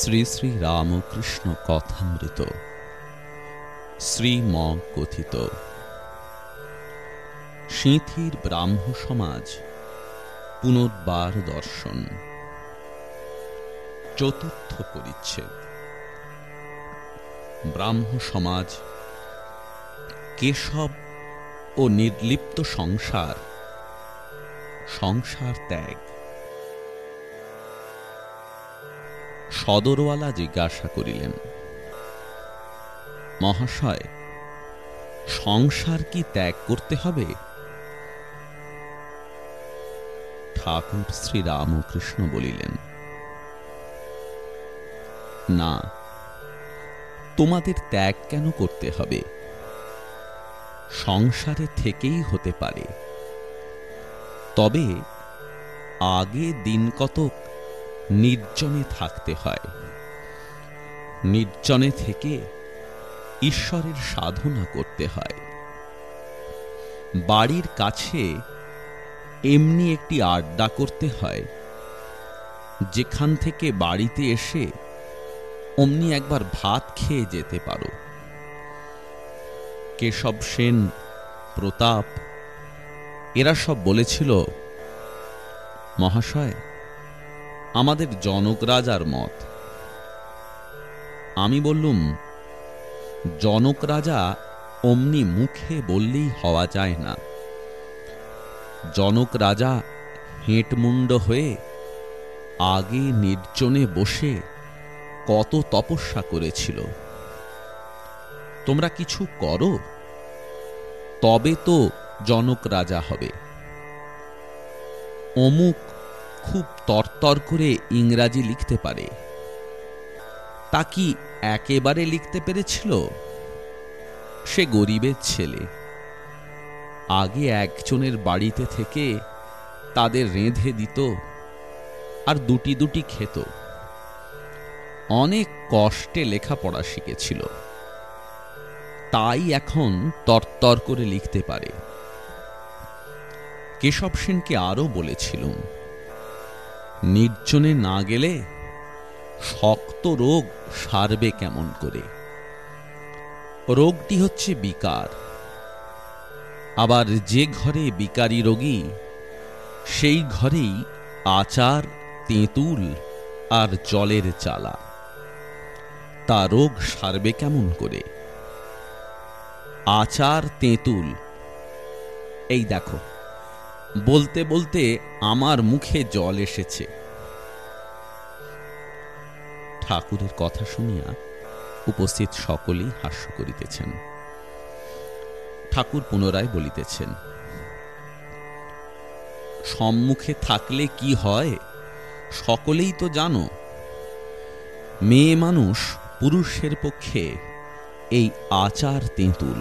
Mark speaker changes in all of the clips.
Speaker 1: শ্রী শ্রী রামকৃষ্ণ কথামৃত। শ্রীম কথিত সিঁথির ব্রাহ্ম সমাজ, পুনর্বার দর্শন। চতুর্থ পরিচ্ছেদ। ব্রাহ্ম সমাজ, কেশব ও নির্লিপ্ত সংসার সংসার ত্যাগ। সদরওয়ালা জিজ্ঞাসা করিলেন, মহাশয়, সংসার কি ত্যাগ করতে হবে? ঠাকুর শ্রী রামকৃষ্ণ বলিলেন, না, তোমাদের ত্যাগ কেন করতে হবে? সংসারে থেকেই হতে পারে। তবে আগে দিন কতক নির্জনে থাকতে হয়। নির্জনে থেকে ঈশ্বরের সাধনা করতে হয়। বাড়ির কাছে এমনি একটি আড্ডা করতে হয়। যেখান থেকে বাড়িতে এসে অমনি একবার ভাত খেয়ে যেতে পারো। কেশব সেন, প্রতাপ, এরা সব বলেছিল, মহাশয় আমাদের জনক রাজার মত। আমি বললুম, জনক রাজা অমনি মুখে বললেই হওয়া যায় না। জনক রাজা হেঁটমুণ্ড হয়ে আগে নির্জনে বসে কত তপস্যা করেছিল। তোমরা কিছু করো, তবে তো জনক রাজা হবে। অমুক খুব তরতর করে ইংরাজি লিখতে পারে। তা কি একেবারে লিখতে পেরেছিল? সে গরিবের ছেলে। আগে একজনের বাড়িতে থেকে তাদের রেঁধে দিত আর দুটি দুটি খেত। অনেক কষ্টে লেখাপড়া শিখেছিল। তাই এখন তরতর করে লিখতে পারে। কেশব সেনকে আরও বলেছিলুম নির্জনে না গেলে শক্ত রোগ সারবে কেমন করে? রোগটি হচ্ছে বিকার। আবার যে ঘরে বিকারী রোগী, সেই ঘরেই আচার, তেঁতুল আর জলের চালা। তা রোগ সারবে কেমন করে? আচার, তেঁতুল, এই দেখো। বলতে বলতে আমার মুখে জল এসেছে। ঠাকুরের কথা শুনিয়া উপস্থিত সকলেই হাস্য করিতেছেন। ঠাকুর পুনরায় বলিতেছেন, সম্মুখে থাকলে কি হয়? সকলেই তো জানো, মেয়ে মানুষ পুরুষের পক্ষে এই আচার তেঁতুল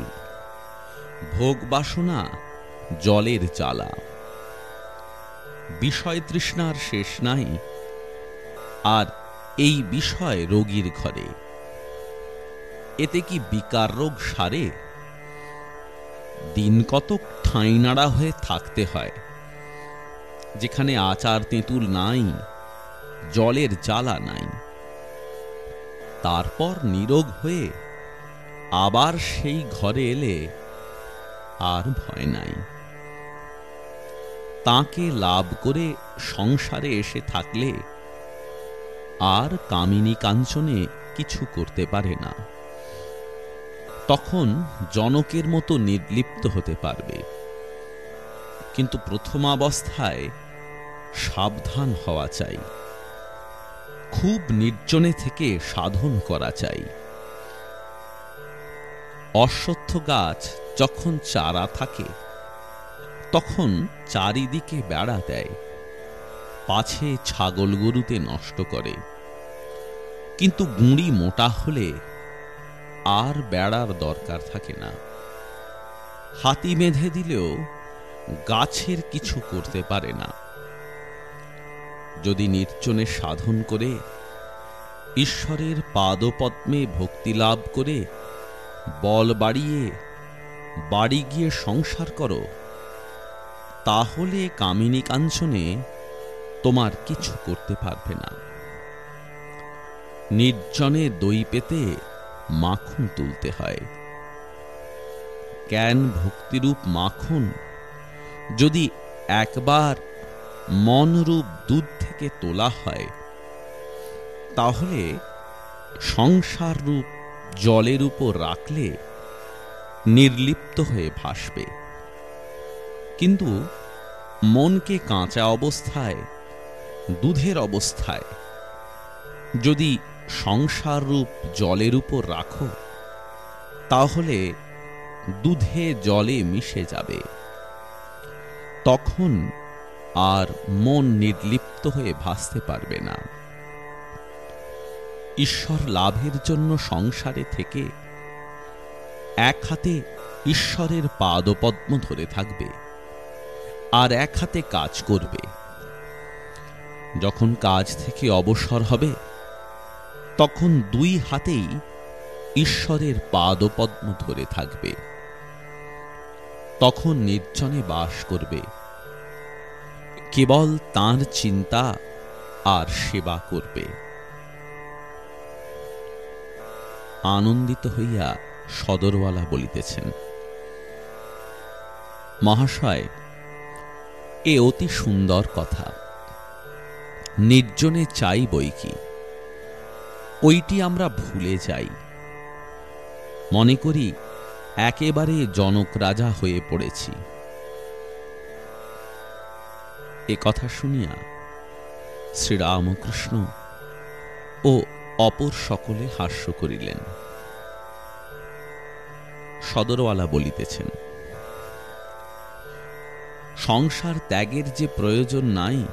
Speaker 1: ভোগ বাসনা জলের জ্বালা। বিষয় তৃষ্ণার শেষ নাই, আর এই বিষয় রোগীর ঘরে। এতে কি বিকার রোগ সারে? দিন কতক ঠাঁই নাড়া হয়ে থাকতে হয়, যেখানে আচার তেঁতুল নাই, জলের জ্বালা নাই। তারপর নিরোগ হয়ে আবার সেই ঘরে এলে আর ভয় নাই। তাকে লাভ করে সংসারে এসে থাকলে আর কামিনী কাঞ্চনে কিছু করতে পারে না। তখন জনকের মতো নির্লিপ্ত হতে পারবে। কিন্তু প্রথমাবস্থায় সাবধান হওয়া চাই। খুব নির্জনে থেকে সাধন করা চাই। অশ্বত্থ গাছ যখন চারা থাকে তখন চারিদিকে বেড়া দেয়। পাছে ছাগল গরুতে নষ্ট করে। কিন্তু গুঁড়ি মোটা হলে আর বেড়ার দরকার থাকে না। হাতি বেঁধে দিলেও গাছের কিছু করতে পারে না। যদি নির্জনে সাধন করে, ঈশ্বরের পাদপদ্মে ভক্তি লাভ করে, বল বাড়িয়ে বাড়ি গিয়ে সংসার করো তাহলে কামিনী কাঞ্চনে তোমার কিছু করতে পারবে না। নির্জনে দই পেতে মাখন তুলতে হয়। জ্ঞান ভক্তিরূপ মাখন যদি একবার মনরূপ দুধ থেকে তোলা হয়, তাহলে সংসার রূপ জলের উপর রাখলে নির্লিপ্ত হয়ে ভাসবে। কিন্তু মনকে কাঁচা অবস্থায়, দুধের অবস্থায় যদি সংসার রূপ জলের উপর রাখো, তাহলে দুধে জলে মিশে যাবে। তখন আর মন নির্লিপ্ত হয়ে ভাসতে পারবে না। ঈশ্বর লাভের জন্য সংসারে থেকে এক হাতে ঈশ্বরের পাদপদ্ম ধরে থাকবে। আর এক হাতে কাজ করবে। যখন কাজ থেকে অবসর হবে, তখন দুই হাতেই ঈশ্বরের পাদপদ্ম ধরে থাকবে। তখন নির্জনে বাস করবে। কেবল তার চিন্তা আর সেবা করবে। আনন্দিত হইয়া সদরওয়ালা বলিতেছেন, মহাশয় এ অতি সুন্দর কথা। নির্জনে চাই বই কি? ওইটি আমরা ভুলে যাই। মনে করি, একেবারে জনক রাজা হয়ে পড়েছি। এ কথা শুনিয়া শ্রীরামকৃষ্ণ ও অপর সকলে হাস্য করিলেন। সদরওয়ালা বলিতেছেন সংসার ত্যাগের যে প্রয়োজন নাই,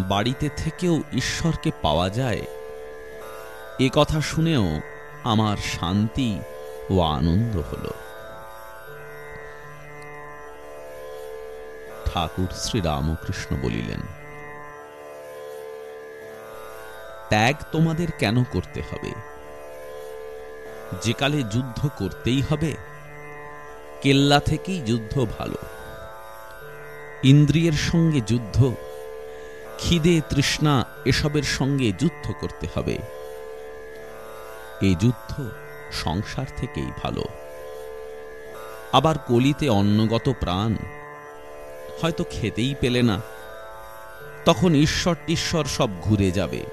Speaker 1: বাড়িতে থেকেও ঈশ্বরকে পাওয়া যায়, এ কথা শুনেও আমার শান্তি ও আনন্দ হল। ঠাকুর শ্রীরামকৃষ্ণ বলিলেন, ত্যাগ তোমাদের কেন করতে হবে? যে কালে যুদ্ধ করতেই হবে, কেল্লা থেকেই যুদ্ধ ভালো। ইন্দ্রিয়ের সঙ্গে যুদ্ধ, খিদে, তৃষ্ণা এসবের সঙ্গে যুদ্ধ করতে হবে। এই যুদ্ধ সংসার থেকেই ভালো। আবার কলিতে অন্নগত প্রাণ হয়তো খেতেই পেলে না, তখন ঈশ্বর টিশ্বর সব ঘুরে যাবে।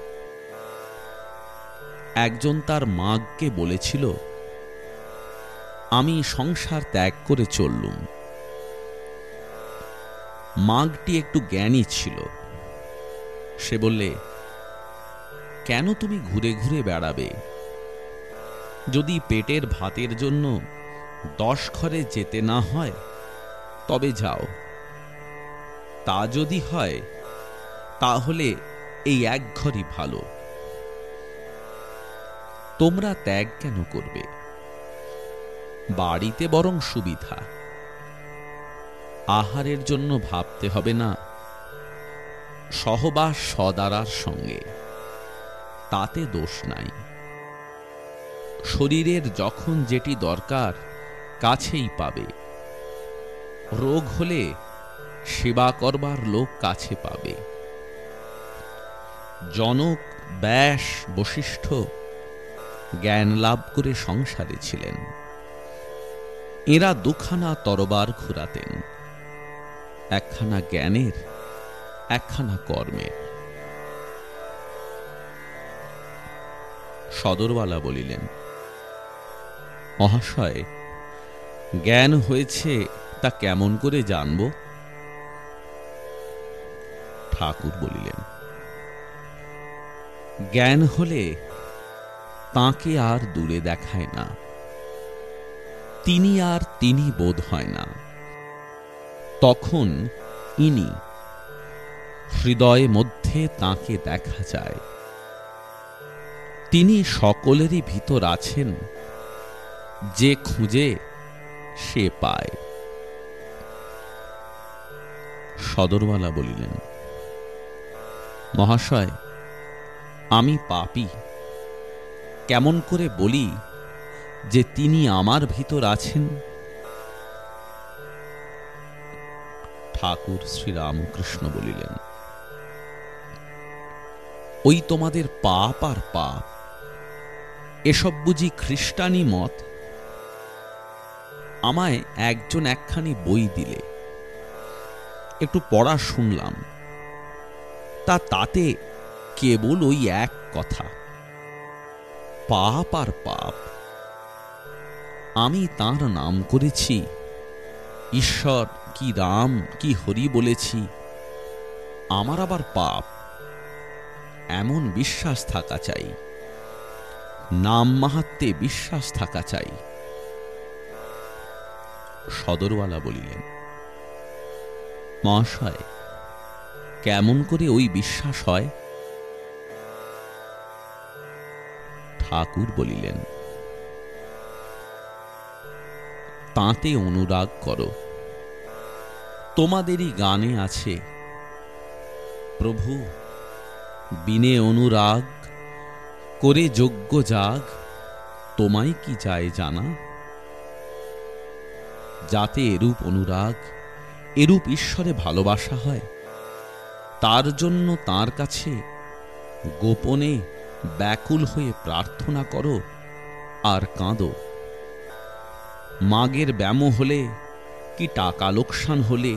Speaker 1: একজন তার মাগকে বলেছিল, আমি সংসার ত্যাগ করে চললুম। মাগটি একটু জ্ঞানী ছিল। সে বললে, কেন তুমি ঘুরে ঘুরে বেড়াবে? যদি পেটের ভাতের জন্য দশ ঘরে যেতে না হয়, তবে যাও। তা যদি হয়, তাহলে এই এক ঘরই ভালো। তোমরা ত্যাগ কেন করবে? বাড়িতে বরং সুবিধা। আহারের জন্য ভাবতে হবে না। সহবাস সদারার সঙ্গে। তাতে দোষ নাই। শরীরের যখন যেটি দরকার, কাছেই পাবে। রোগ হলে সেবা করবার লোক কাছে পাবে। জনক, ব্যাস, বশিষ্ঠ জ্ঞান লাভ করে সংসারে ছিলেন। এরা দুখানা তরবার ঘুরাতেন। একখানা জ্ঞানের, একখানা কর্মের। সদরওয়ালা বলিলেন, মহাশয়, জ্ঞান হয়েছে তা কেমন করে জানব? ঠাকুর বলিলেন, জ্ঞান হলে তাকে আর দূরে দেখায় না, তিনি আর তিনি বোধ হয় না। তখন ইনি হৃদয় মধ্যে তাকে দেখা যায়। তিনি সকলেরই ভিতর আছেন, যে খুঁজে সে পায়। সদরওয়ালা বলিলেন, মহাশয়, আমি পাপি। কেমন করে বলি যে তিনি আমার ভিতর আছেন? ঠাকুর শ্রীরামকৃষ্ণ বলিলেন, ওই তোমাদের পাপ আর পাপ, এসব বুঝি খ্রিস্টানি মত? আমায় একজন একখানি বই দিলে, একটু পড়া শুনলাম, তা তাতে কেবল ওই এক কথা, পাপ আর পাপ। আমি তার নাম করেছি ঈশ্বর কি রাম, কি হরি বলেছি। আমার আবার পাপ। এমন বিশ্বাস থাকা চাই। নাম মাহাত্মে বিশ্বাস থাকা চাই। সদরওয়ালা বলিলেন, মহাশয়, কেমন করে ওই বিশ্বাস হয়? ঠাকুর বলিলেন, তাঁতে অনুরাগ করো। তোমাদেরই গানে আছে, প্রভু, বিনে অনুরাগ, করে যোগ্য জাগ, তোমায় কি যায় জানা? যাতে এরূপ অনুরাগ, এরূপ ঈশ্বরে ভালোবাসা হয়, তার জন্য তার কাছে গোপনে ব্যাকুল হয়ে প্রার্থনা করো আর কাঁদো। মাগের ব্যামো হলে কি টাকা লোকসান হলে,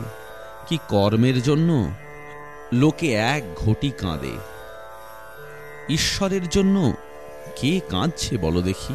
Speaker 1: কি কর্মের জন্য? লোকে এক ঘটি কাঁদে। ঈশ্বরের জন্য কে কাঁদছে বলো দেখি।